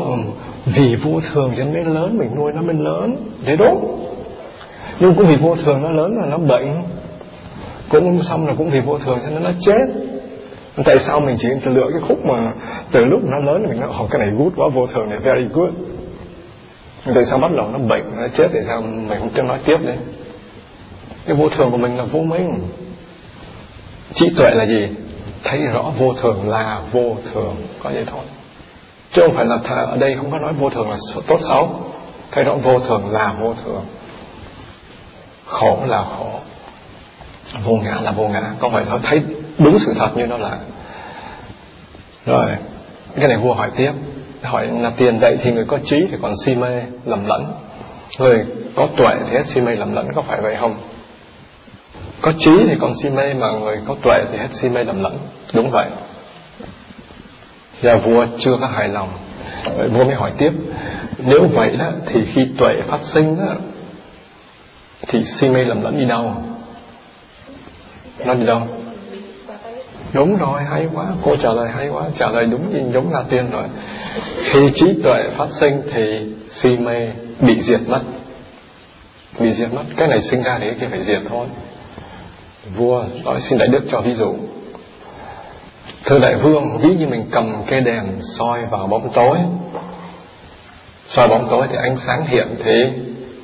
vì vô thường cho nên mới lớn mình nuôi nó mới lớn. Thế đúng. Nhưng cũng vì vô thường nó lớn là nó bệnh. Cũng xong là cũng vì vô thường cho nên nó chết. Tại sao mình chỉ lựa cái khúc mà từ lúc nó lớn mình nói oh, cái này good quá vô thường này very good tại sao bắt đầu nó bệnh, nó chết, tại sao mình không tương nói tiếp đấy? Cái vô thường của mình là vô minh. Trí tuệ là gì? Thấy rõ vô thường là vô thường, có vậy thôi. Chứ không phải là ở đây không có nói vô thường là tốt xấu. Thấy rõ vô thường là vô thường. Khổ là khổ. Vô ngã là vô ngã. Con phải thôi, thấy đúng sự thật như nó là. Rồi, cái này vua hỏi tiếp hỏi là tiền vậy thì người có trí thì còn si mê lầm lẫn. Người có tuệ thì hết si mê lầm lẫn, có phải vậy không? Có trí thì còn si mê, mà người có tuệ thì hết si mê lầm lẫn. Đúng vậy. Và vua chưa có hài lòng. Vậy vua mới hỏi tiếp, nếu vậy đó, thì khi tuệ phát sinh đó, thì si mê lầm lẫn đi đâu? Nó đi đâu? Đúng rồi hay quá. Cô trả lời hay quá. Trả lời đúng nhìn giống là tiên rồi. Khi trí tuệ phát sinh thì si mê bị diệt mất. Bị diệt mất. Cái này sinh ra để kia phải diệt thôi. Vua nói xin đại đức cho ví dụ. Thưa đại vương, ví như mình cầm cây đèn soi vào bóng tối. Soi bóng tối thì ánh sáng hiện thì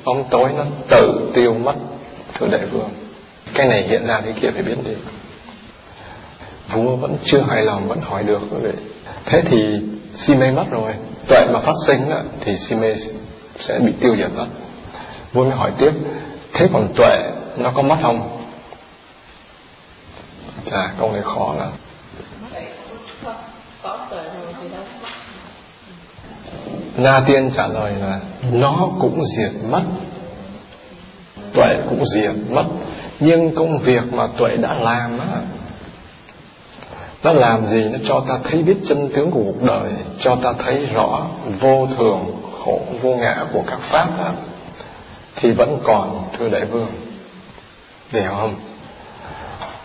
bóng tối nó tự tiêu mất, thưa đại vương. Cái này hiện ra thế kia phải biết đi vua vẫn chưa hài lòng vẫn hỏi được. Thế thì si mê mất rồi. Tuệ mà phát sinh đó, thì si mê sẽ bị tiêu diệt mất. Vua mới hỏi tiếp thế còn tuệ nó có mất không? Chà, câu này khó lắm. Na Tiên trả lời là nó cũng diệt mất. Tuệ cũng diệt mất. Nhưng công việc mà tuệ đã làm á nó làm gì nó cho ta thấy biết chân tướng của cuộc đời cho ta thấy rõ vô thường khổ vô ngã của các pháp đó. Thì vẫn còn thưa đại vương. Hiểu không?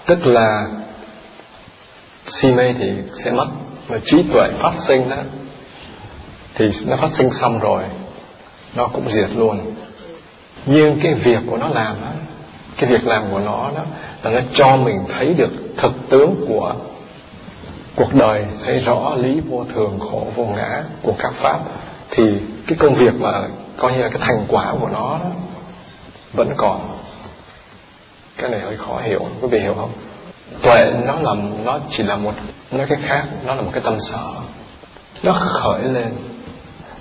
Tức là si mê thì sẽ mất mà trí tuệ phát sinh đó thì nó phát sinh xong rồi nó cũng diệt luôn. Nhưng cái việc của nó làm đó, cái việc làm của nó đó là nó cho mình thấy được thực tướng của cuộc đời thấy rõ lý vô thường, khổ vô ngã của các pháp, thì cái công việc mà coi như là cái thành quả của nó đó vẫn còn. Cái này hơi khó hiểu, quý vị hiểu không? Tuệ nó là nó chỉ là một nói cái khác, nó là một cái tâm sở. Nó khởi lên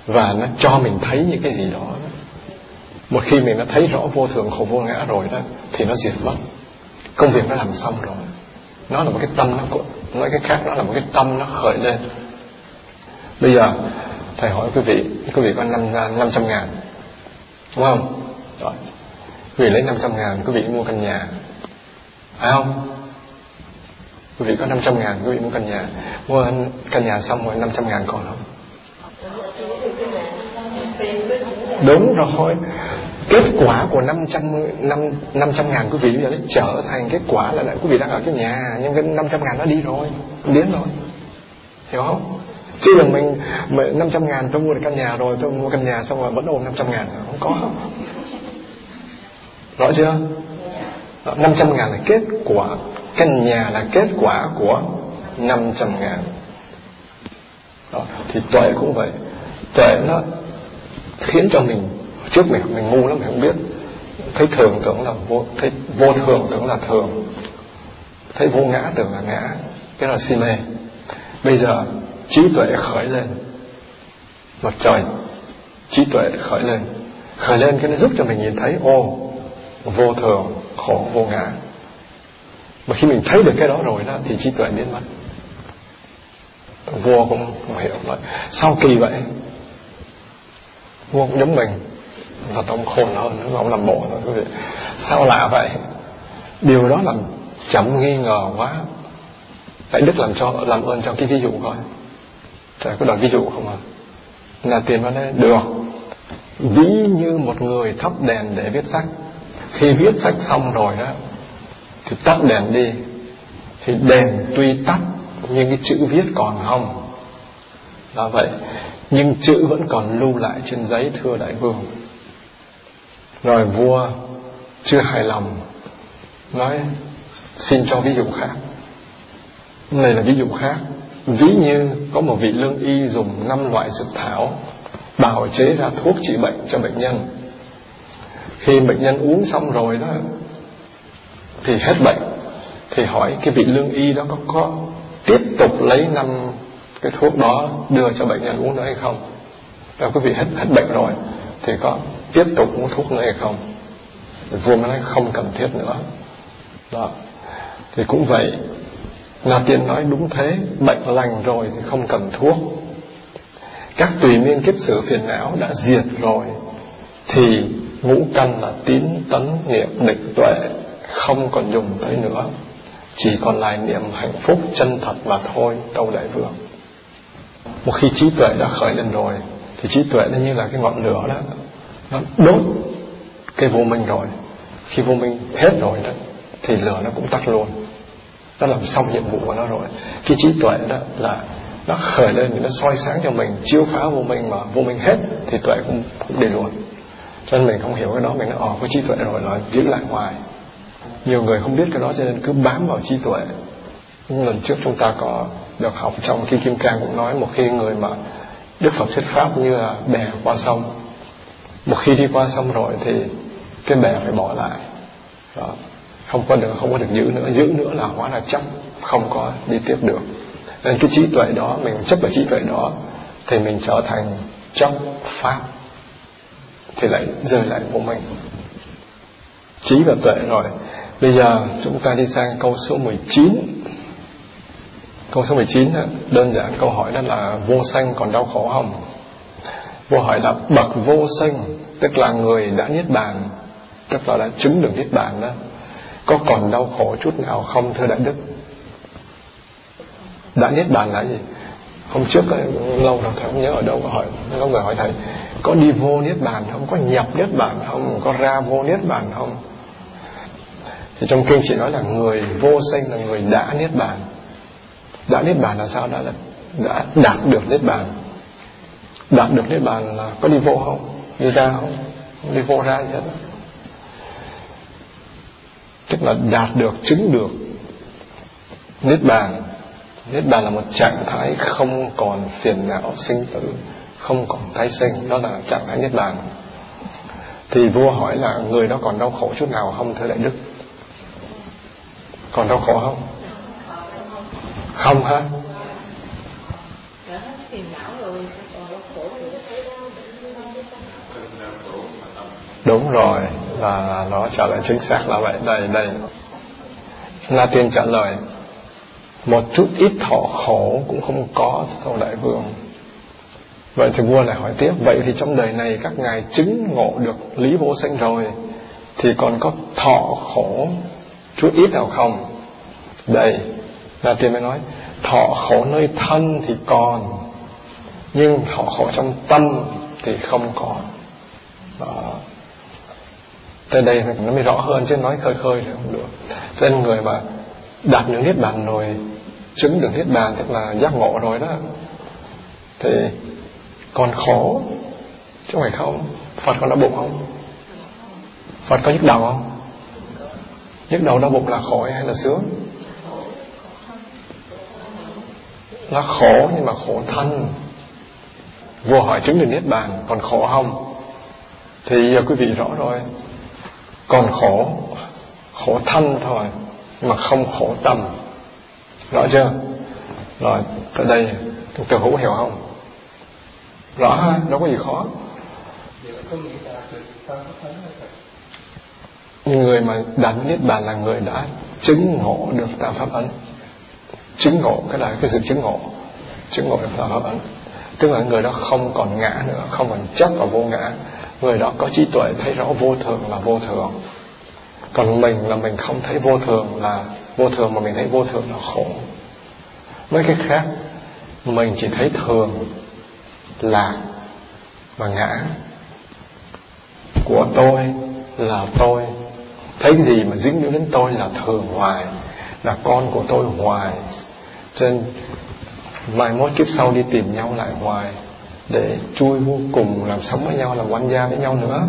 và nó cho mình thấy những cái gì đó. Một khi mình đã thấy rõ vô thường, khổ vô ngã rồi đó, thì nó diệt mất. Công việc nó làm xong rồi. Nó là một cái tâm nó nói cái khác nó là một cái tâm nó khởi lên. Bây giờ thầy hỏi quý vị quý vị có năm năm trăm ngàn đúng không? Rồi quý vị lấy năm trăm ngàn quý vị mua căn nhà. Phải không? Quý vị có năm trăm ngàn quý vị mua căn nhà. Mua căn nhà xong rồi năm trăm ngàn còn không? Đúng rồi kết quả của 500 năm 500 ngàn quý vị bây giờ nó trở thành kết quả là lại quý vị đang ở cái nhà nhưng cái 500 ngàn nó đi rồi biến rồi. Hiểu không? Chứ là mình, mình 500 ngàn tôi mua được căn nhà rồi tôi mua căn nhà xong rồi vẫn ôm 500 ngàn. Không có. Rõ chưa? Ờ, 500 ngàn là kết quả căn nhà là kết quả của 500 ngàn. Đó. thì tuệ cũng vậy. Tuệ nó khiến cho mình trước mình mình ngu lắm, mình không biết. Thấy thường tưởng là vô, thấy vô thường tưởng là thường. Thấy vô ngã tưởng là ngã. Cái là si mê. Bây giờ, trí tuệ khởi lên. Mặt trời, trí tuệ khởi lên. Khởi lên cái nó giúp cho mình nhìn thấy, ô, vô thường, khổ, vô ngã. Mà khi mình thấy được cái đó rồi đó, thì trí tuệ biến mất. Vua cũng không hiểu vậy sao kỳ vậy? Vua cũng giống mình thật ông khôn hơn ông làm bộ thôi quý vị. Sao lạ vậy? Điều đó làm chậm nghi ngờ quá. Tại đức làm cho, làm ơn cho cái ví dụ coi. Trời, có đòi ví dụ không à là tiền vào đây được, ví như một người thắp đèn để viết sách. Khi viết sách xong rồi đó, thì tắt đèn đi. Thì đèn tuy tắt, nhưng cái chữ viết còn không là vậy, nhưng chữ vẫn còn lưu lại trên giấy, thưa đại vương rồi vua chưa hài lòng, nói, xin cho ví dụ khác. Này là ví dụ khác. Ví như có một vị lương y dùng năm loại dược thảo, bào chế ra thuốc trị bệnh cho bệnh nhân. Khi bệnh nhân uống xong rồi đó, thì hết bệnh, thì hỏi cái vị lương y đó có có tiếp tục lấy năm cái thuốc đó đưa cho bệnh nhân uống nữa hay không? Và quý vị hết hết bệnh rồi, thì có tiếp tục uống thuốc nữa hay không? Vua mới nói không cần thiết nữa. Đó. Thì cũng vậy. Na tiên nói đúng thế. Bệnh lành rồi thì không cần thuốc. Các tùy miên kiếp sử phiền não đã diệt rồi, thì ngũ căn là tín tấn niệm định tuệ, không còn dùng tới nữa. Chỉ còn lại niệm hạnh phúc chân thật mà thôi, tâu đại vương. Một khi trí tuệ đã khởi lên rồi, thì trí tuệ nó như là cái ngọn lửa đó nó đốt cái vô minh rồi. Khi vô minh hết rồi đó thì lửa nó cũng tắt luôn. Nó làm xong nhiệm vụ của nó rồi. Cái trí tuệ đó là nó khởi lên thì nó soi sáng cho mình chiếu phá vô minh mà vô minh hết thì tuệ cũng, cũng đi luôn. Cho nên mình không hiểu cái đó mình nói ở có trí tuệ rồi là giữ lại ngoài nhiều người không biết cái đó cho nên cứ bám vào trí tuệ. Lần trước chúng ta có được học trong khi kim cang cũng nói một khi người mà đức phật thuyết pháp như là bè qua sông một khi đi qua xong rồi thì cái bè phải bỏ lại. Đó. không có được, không có được giữ nữa. Giữ nữa là hóa là chấp không có đi tiếp được. Nên cái trí tuệ đó, mình chấp vào trí tuệ đó, thì mình trở thành trong pháp, thì lại rơi lại của mình. Trí và tuệ rồi. Bây giờ chúng ta đi sang câu số 19 câu số 19 đơn giản câu hỏi đó là vô sanh còn đau khổ không? Vô hỏi là bậc vô sinh, tức là người đã niết bàn, tức là đã chứng được niết bàn đó, có còn đau khổ chút nào không, thưa đại đức? Đã niết bàn là gì? Hôm trước lâu rồi thầy không nhớ ở đâu, có hỏi, có người hỏi thầy, có đi vô niết bàn không? Có nhập niết bàn không? Có ra vô niết bàn không? Thì trong kinh chỉ nói là người vô sinh là người đã niết bàn. Đã niết bàn là sao? Đã là, đã đạt được niết bàn đạt được niết bàn là có đi vô không? Đi ra không? Đi vô ra gì đó tức là đạt được, chứng được, niết bàn. Niết bàn là một trạng thái không còn phiền não sinh tử, không còn tái sinh. Đó là trạng thái niết bàn. Thì vua hỏi là người đó còn đau khổ chút nào không, thưa đại đức? Còn đau khổ không? Không hả? Đúng rồi. Là nó trả lời chính xác là vậy. Đây đây. La tiên trả lời, một chút ít thọ khổ cũng không có, thưa đại vương. Vậy thì vua lại hỏi tiếp, vậy thì trong đời này các ngài chứng ngộ được lý vô sinh rồi, thì còn có thọ khổ chút ít nào không? Đây là tiên mới nói, thọ khổ nơi thân thì còn, nhưng thọ khổ trong tâm thì không còn. Đó tới đây nó mới rõ hơn chứ nói khơi khơi thì không được. Cho nên người mà đạt được niết bàn rồi, chứng được niết bàn, tức là giác ngộ rồi đó, thì còn khổ. Chứ phải không. Phật còn đau bụng không? Phật có nhức đầu không? Nhức đầu, đau bụng là khổ hay là sướng? Là khổ nhưng mà khổ thân. Vừa hỏi chứng được niết bàn còn khổ không? Thì giờ quý vị rõ rồi còn khổ khổ thân thôi, mà không khổ tâm. Rõ chưa? Rồi, tới đây từ hữu hiểu không? Rõ ha, đâu có gì khó. Người mà đạt niết bàn là người đã chứng ngộ được tam pháp ấn. Chứng ngộ, cái là cái sự chứng ngộ. Chứng ngộ được tam pháp ấn. Tức là người đó không còn ngã nữa, không còn chấp vào vô ngã người đó có trí tuệ thấy rõ vô thường là vô thường. Còn mình là mình không thấy vô thường, là vô thường mà mình thấy vô thường là khổ. Với cái khác, mình chỉ thấy thường là và ngã. Của tôi là tôi. Thấy gì mà dính đến tôi là thường hoài, là con của tôi hoài. Cho nên mai mốt kiếp sau đi tìm nhau lại hoài để chui vô cùng làm sống với nhau làm quan gia với nhau nữa.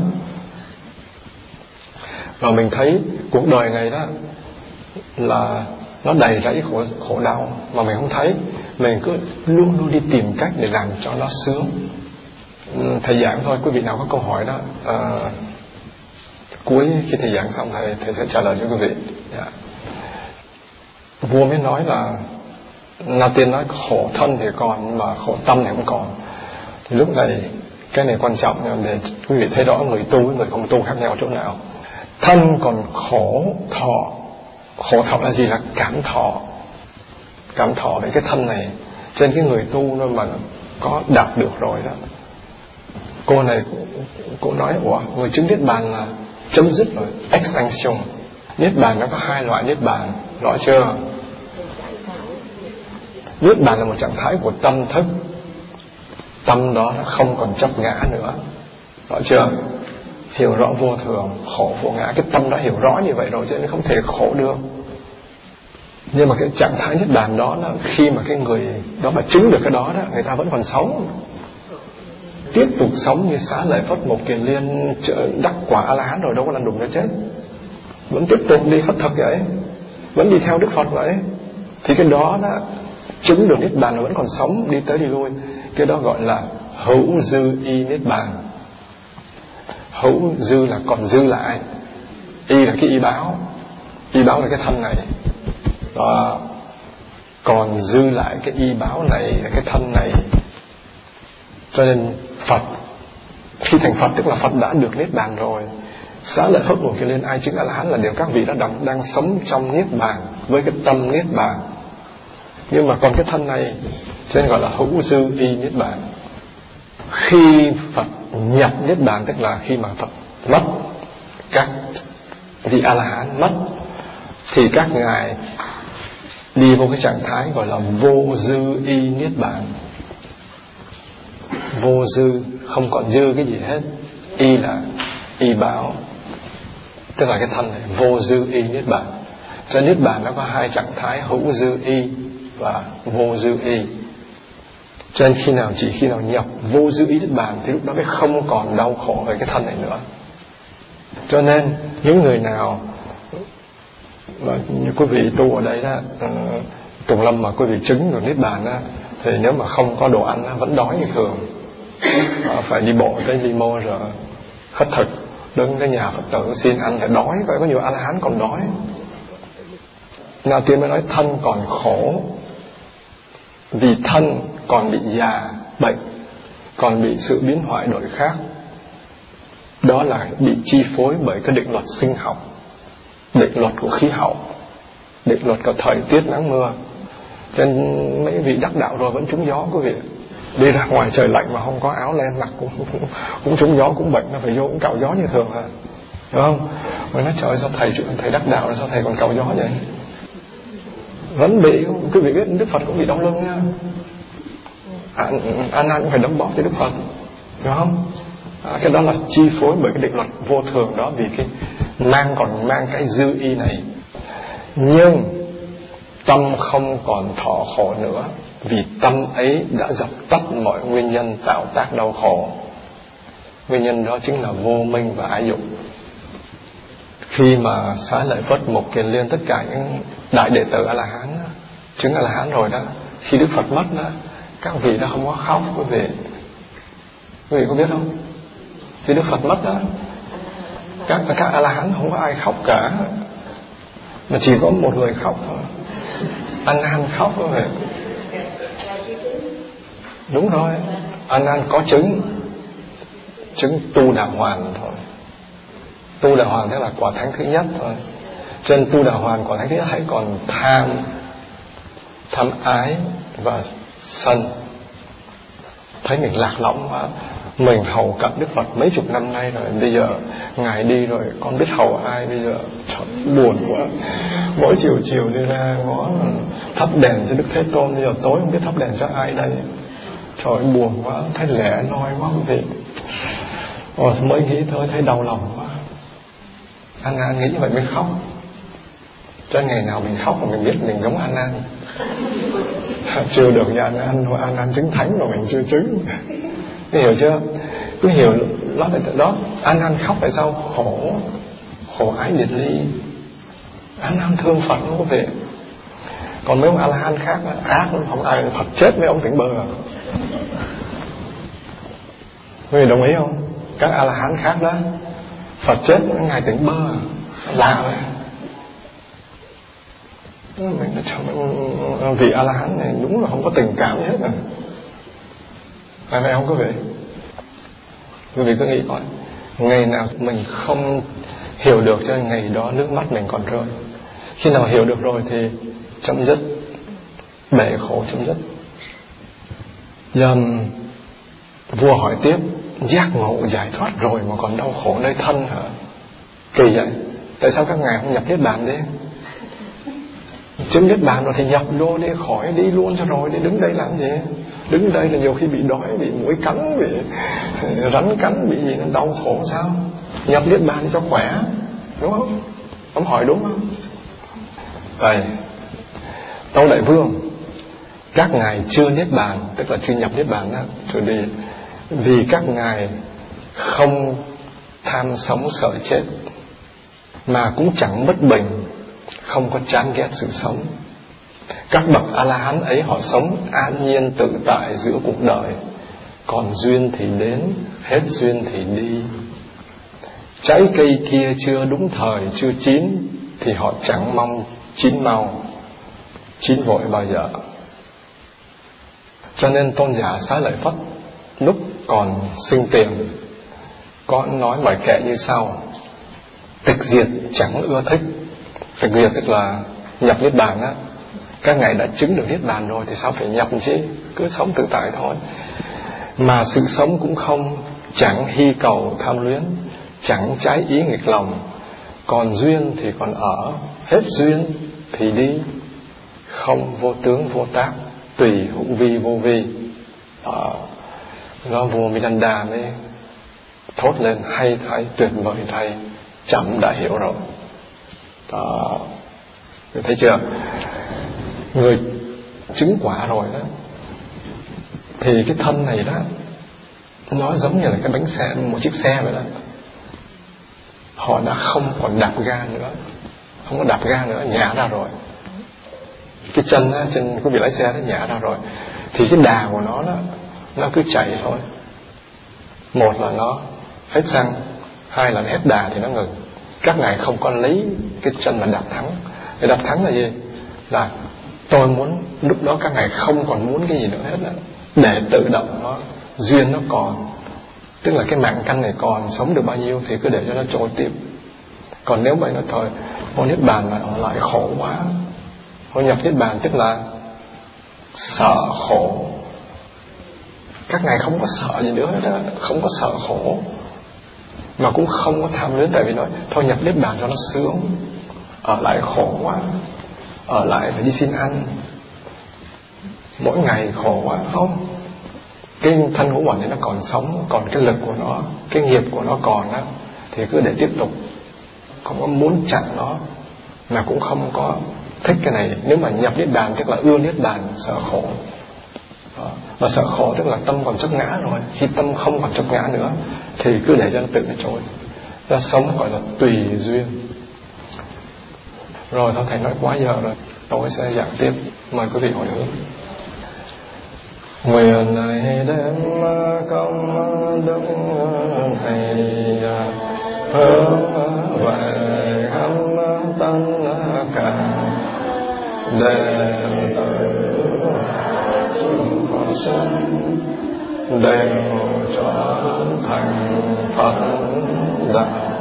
Và mình thấy cuộc đời này đó là nó đầy rẫy khổ khổ đau mà mình không thấy. Mình cứ luôn luôn đi tìm cách để làm cho nó sướng. Ừ, thầy giảng thôi quý vị nào có câu hỏi đó à, cuối khi thầy giảng xong thầy thầy sẽ trả lời cho quý vị. Yeah. Vua mới nói là Na tiên nói khổ thân thì còn nhưng mà khổ tâm thì không còn thì lúc này, cái này quan trọng để quý vị thấy rõ người tu với người không tu khác nhau chỗ nào. Thân còn khổ thọ. Khổ thọ là gì? Là cảm thọ. Cảm thọ về cái thân này, trên cái người tu nó mà có đạt được rồi đó. Cô này cô nói, ủa, người chứng niết bàn là chấm dứt rồi, extinction. Niết bàn nó có hai loại niết bàn, rõ chưa? Niết bàn là một trạng thái của tâm thức tâm đó nó không còn chấp ngã nữa. Rõ chưa? Hiểu rõ vô thường, khổ vô ngã. Cái tâm đã hiểu rõ như vậy rồi cho nên không thể khổ được. Nhưng mà cái trạng thái nhất đàn đó là khi mà cái người đó mà chứng được cái đó đó, người ta vẫn còn sống. Tiếp tục sống như xá lợi phất một kiền liên đắc quả a la hán rồi đâu có lần đùng nó chết vẫn tiếp tục đi khất thực vậy, vẫn đi theo đức phật vậy. Thì cái đó đó chứng được niết bàn nó vẫn còn sống, đi tới đi lui. Cái đó gọi là hữu dư y niết bàn. Hữu dư là còn dư lại. Y là cái y báo. Y báo là cái thân này. Đó. còn dư lại cái y báo này là cái thân này. Cho nên phật, khi thành phật, tức là phật đã được niết bàn rồi, xá lợi phất một kia lên ai chứng a la hán là đều các vị đã đồng đang sống trong niết bàn, với cái tâm niết bàn nhưng mà còn cái thân này, cho nên gọi là hữu dư y niết bàn. Khi Phật nhập niết bàn, tức là khi mà Phật mất các vị a la hán mất, thì các ngài đi vô cái trạng thái gọi là vô dư y niết bàn. Vô dư, không còn dư cái gì hết. Y là y báo. Tức là cái thân này, vô dư y niết bàn. Cho niết bàn nó có hai trạng thái, hữu dư y và vô dư ý cho nên khi nào chỉ khi nào nhập vô dư ý đất bàn thì lúc đó mới không còn đau khổ về cái thân này nữa. Cho nên những người nào mà như quý vị tu ở đây đó ờ, uh, tùng lâm mà quý vị chứng được niết bàn đó thì nếu mà không có đồ ăn đó, vẫn đói như thường. Ờ, phải đi bộ tới limo rồi khất thực đứng cái nhà phật tử xin ăn phải đói vậy có nhiều a la hán còn đói. Nào tiên mới nói thân còn khổ vì thân còn bị già bệnh còn bị sự biến hoại đổi khác. Đó là bị chi phối bởi cái định luật sinh học định luật của khí hậu định luật của thời tiết nắng mưa. Cho nên mấy vị đắc đạo rồi vẫn trúng gió quý vị. Đi ra ngoài trời lạnh mà không có áo len mặc cũng cũng, cũng trúng gió cũng bệnh nó phải vô cũng cạo gió như thường à. Đúng không? Rồi nói trời sao thầy thầy đắc đạo sao thầy còn cạo gió vậy? Vẫn bị quý vị biết đức phật cũng bị đau lưng nha. À, à, an an cũng phải đấm bóp cho đức phật. Đúng không? À, cái đó là chi phối bởi cái định luật vô thường đó vì cái mang còn mang cái dư y này. Nhưng tâm không còn thọ khổ nữa vì tâm ấy đã dập tắt mọi nguyên nhân tạo tác đau khổ. Nguyên nhân đó chính là vô minh và ái dục khi mà xá lợi phất một kiền liên tất cả những đại đệ tử a la hán chứng a la hán rồi đó, khi đức phật mất đó, các vị đã không có khóc, quý vị. Quý vị có biết không? Khi đức phật mất đó, các các a la hán không có ai khóc cả, mà chỉ có một người khóc thôi. Anh an khóc thôi đúng rồi. Anh an có chứng chứng tu đàng hoàn thôi tu đà hoàn tức là quả thánh thứ nhất thôi. Trên tu đà hoàn quả thánh thứ nhất hãy còn tham tham ái và sân. Thấy mình lạc lõng quá. Mình hầu cận đức phật mấy chục năm nay rồi. Bây giờ ngài đi rồi con biết hầu ai bây giờ? Trời, buồn quá. Mỗi chiều chiều đi ra ngó thắp đèn cho đức thế tôn. Bây giờ tối không biết thắp đèn cho ai đây. Trời buồn quá. Thấy lẻ loi quá quý vị. Ồ, mới nghĩ thôi thấy đau lòng quá. An nghĩ như vậy mới khóc. Cho ngày nào mình khóc mà mình biết mình giống An Chưa được như An An An chứng thánh mà mình chưa chứng. Quý hiểu chưa? Cứ hiểu đó, đó An khóc tại sao khổ? Khổ ái biệt ly. An thương Phật không có về còn mấy ông a la hán khác ác không ai Phật chết mấy ông tỉnh bơ à quý vị đồng ý không? Các a la hán khác đó phật chết ngài tỉnh bơ. Lạ vậy mình nói chồng vị a la hán này đúng là không có tình cảm hết rồi phải vậy không có vị? Quý vị cứ nghĩ coi ngày nào mình không hiểu được cho ngày đó nước mắt mình còn rơi. Khi nào hiểu được rồi thì chấm dứt bể khổ chấm dứt. Dần vua hỏi tiếp giác ngộ giải thoát rồi mà còn đau khổ nơi thân hả? Kỳ vậy. Tại sao các ngài không nhập niết bàn đi? Chứng niết bàn rồi thì nhập vô đi, khỏi đi luôn cho rồi đi đứng đây làm gì? Đứng đây là nhiều khi bị đói, bị mũi cắn, bị rắn cắn, bị gì nó đau khổ sao? Nhập niết bàn cho khỏe, đúng không? Ông hỏi đúng không? Vậy tâu đại vương, các ngài chưa niết bàn, tức là chưa nhập niết bàn đó rồi đi vì các ngài không tham sống sợ chết, mà cũng chẳng bất bình, không có chán ghét sự sống. Các bậc a la hán ấy họ sống an nhiên tự tại giữa cuộc đời, còn duyên thì đến, hết duyên thì đi. Trái cây kia chưa đúng thời, chưa chín, thì họ chẳng mong chín mau, chín vội bao giờ. Cho nên tôn giả xá lợi phất lúc còn sinh tiền có nói bài kệ như sau. Tịch diệt chẳng ưa thích. Tịch diệt tức là nhập niết bàn á. Các ngài đã chứng được niết bàn rồi thì sao phải nhập chứ? Cứ sống tự tại thôi. Mà sự sống cũng không, chẳng hy cầu tham luyến, chẳng trái ý nghịch lòng. Còn duyên thì còn ở, hết duyên thì đi. Không vô tướng vô tác, tùy hữu vi vô vi. Đó do vua Miranda mới thốt lên hay thầy tuyệt vời thầy chậm đã hiểu rồi. Đó. Thấy chưa? Người chứng quả rồi đó. Thì cái thân này đó nó giống như là cái bánh xe một chiếc xe vậy đó. Họ đã không còn đạp ga nữa. Không có đạp ga nữa nhả ra rồi. Cái chân á, chân quý vị lái xe nó nhả ra rồi. Thì cái đà của nó đó nó cứ chạy thôi. Một là nó hết xăng, hai là nó hết đà thì nó ngừng. Các ngài không có lấy cái chân mà đạp thắng. Để đạp thắng là gì? Là tôi muốn, lúc đó các ngài không còn muốn cái gì nữa hết đó. để tự động nó, duyên nó còn. Tức là cái mạng căn này còn, sống được bao nhiêu thì cứ để cho nó trôi tiếp. Còn nếu mà nó thôi, ô, niết bàn mà lại khổ quá. Ô, nhập niết bàn tức là sợ khổ các ngài không có sợ gì nữa đó không có sợ khổ. Mà cũng không có tham luyến, tại vì nói, thôi nhập niết bàn cho nó sướng, ở lại khổ quá, ở lại phải đi xin ăn. Mỗi ngày khổ quá, không. Cái thân ngũ quẩn này nó còn sống, còn cái lực của nó, cái nghiệp của nó còn á, thì cứ để tiếp tục. Không có muốn chặn nó, mà cũng không có thích cái này. Nếu mà nhập niết bàn, tức là ưa niết bàn, sợ khổ mà sợ khổ, tức là tâm còn chấp ngã rồi. Khi tâm không còn chấp ngã nữa, thì cứ để cho nó tự nó trôi. Ra sống gọi là tùy duyên. Rồi thôi, thầy nói quá giờ rồi. Tôi sẽ giảng tiếp. Mời quý vị hỏi hướng nguyện này đem công đức thầy à, hướng về khắp tất cả. Đệ tử sinh đều trở thành phật. đạo